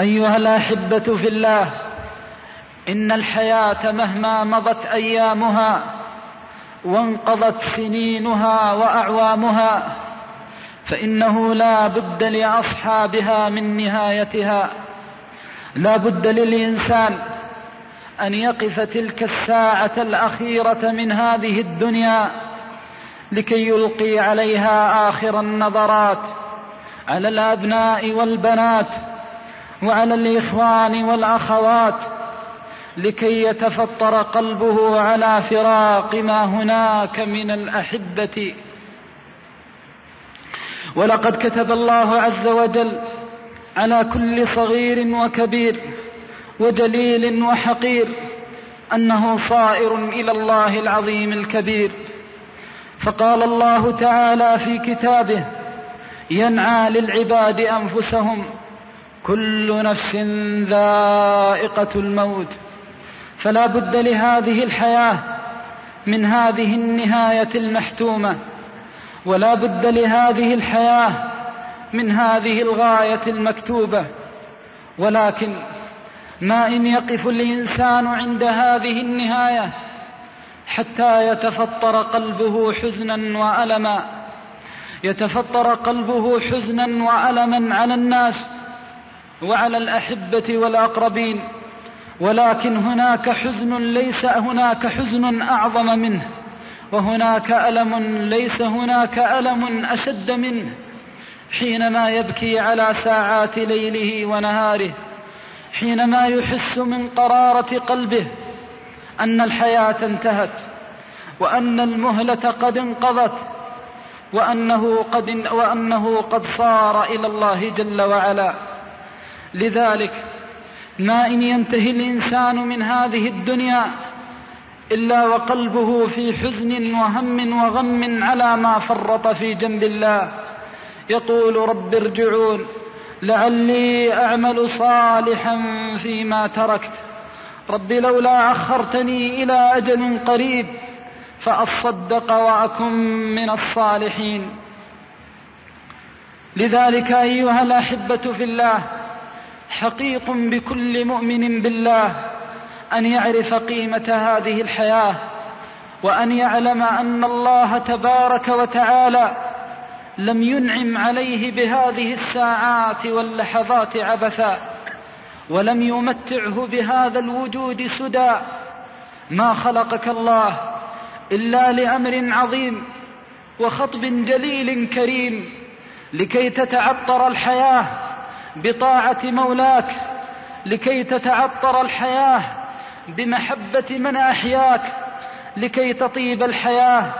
أيها الأحبة في الله إن الحياة مهما مضت أيامها وانقضت سنينها وأعوامها فإنه لا بد لأصحابها من نهايتها. لا بد للإنسان أن يقف تلك الساعة الأخيرة من هذه الدنيا لكي يلقي عليها آخر النظرات على الأبناء والبنات وعلى الإخوان والأخوات لكي يتفطر قلبه على فراق ما هناك من الأحبة. ولقد كتب الله عز وجل على كل صغير وكبير وجليل وحقير أنه صائر إلى الله العظيم الكبير. فقال الله تعالى في كتابه ينعى للعباد أنفسهم كل نفس ذائقة الموت. فلا بد لهذه الحياة من هذه النهاية المحتومة. ولا بد لهذه الحياة من هذه الغاية المكتوبة. ولكن ما إن يقف الإنسان عند هذه النهاية حتى يتفطر قلبه حزنا وألما. يتفطر قلبه حزنا وألما على الناس. وعلى الأحبة والأقربين ولكن هناك حزن ليس هناك حزن أعظم منه وهناك ألم ليس هناك ألم أشد منه. حينما يبكي على ساعات ليله ونهاره حينما يحس من قرارة قلبه أن الحياة انتهت وأن المهلة قد انقضت وأنه قد وأنه قد صار إلى الله جل وعلا. لذلك ما إن ينتهي الإنسان من هذه الدنيا إلا وقلبه في حزن وهم وغم على ما فرط في جنب الله. يقول رب ارجعون لعلي أعمل صالحا فيما تركت. رب لولا أخرتني إلى أجل قريب فأصدق وأكن من الصالحين. لذلك أيها الأحبة في الله حقيق بكل مؤمن بالله أن يعرف قيمة هذه الحياة وأن يعلم أن الله تبارك وتعالى لم ينعم عليه بهذه الساعات واللحظات عبثا ولم يمتعه بهذا الوجود سدى. ما خلقك الله إلا لأمر عظيم وخطب جليل كريم لكي تتعطر الحياة بطاعة مولاك لكي تتعطر الحياة بمحبة من أحياك لكي تطيب الحياة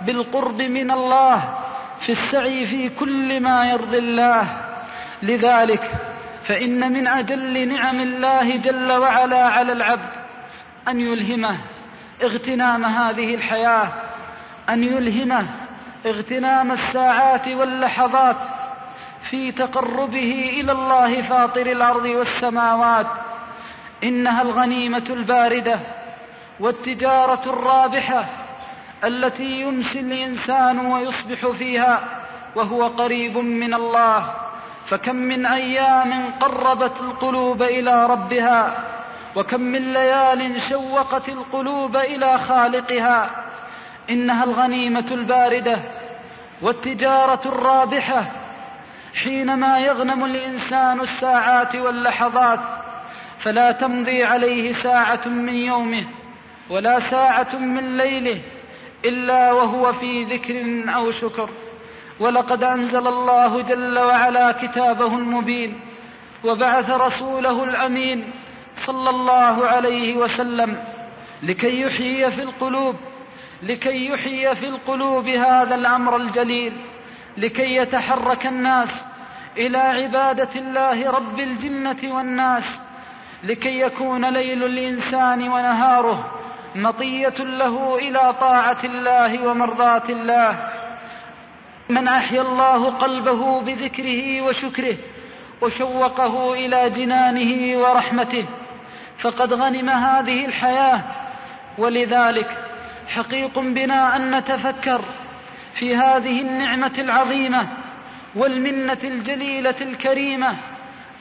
بالقرب من الله في السعي في كل ما يرضي الله. لذلك فإن من أجل نعم الله جل وعلا على العبد أن يلهمه اغتنام هذه الحياة أن يلهمه اغتنام الساعات واللحظات في تقربه إلى الله فاطر الأرض والسماوات إنها الغنيمة الباردة والتجارة الرابحة التي يمسي الإنسان ويصبح فيها وهو قريب من الله. فكم من أيام قربت القلوب إلى ربها وكم من ليال شوقت القلوب إلى خالقها. إنها الغنيمة الباردة والتجارة الرابحة حينما يغنم الإنسان الساعات واللحظات فلا تمضي عليه ساعة من يومه ولا ساعة من ليله إلا وهو في ذكر أو شكر. ولقد أنزل الله جل وعلا كتابه المبين وبعث رسوله الأمين صلى الله عليه وسلم لكي يحيي في القلوب لكي يحيي في القلوب هذا الأمر الجليل لكي يتحرك الناس إلى عبادة الله رب الجنة والناس لكي يكون ليل الإنسان ونهاره مطية له إلى طاعة الله ومرضاة الله. من أحيا الله قلبه بذكره وشكره وشوقه إلى جنانه ورحمته فقد غنم هذه الحياة. ولذلك حقيق بنا أن نتفكر في هذه النعمة العظيمة والمنة الجليلة الكريمة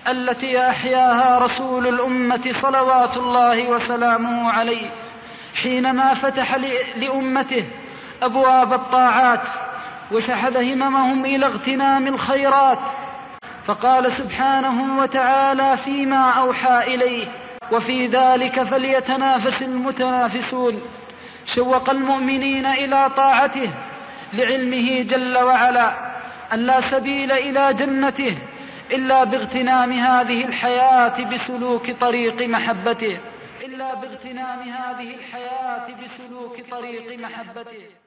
التي أحياها رسول الأمة صلوات الله وسلامه عليه حينما فتح لأمته أبواب الطاعات وشحذ هممهم إلى اغتنام الخيرات فقال سبحانه وتعالى فيما أوحى إليه وفي ذلك فليتنافس المتنافسون شوق المؤمنين إلى طاعته لعلمه جل وعلا أن لا سبيل إلى جنته إلا باغتنام هذه الحياة بسلوك طريق محبته. إلا باغتنام هذه الحياة بسلوك طريق محبته.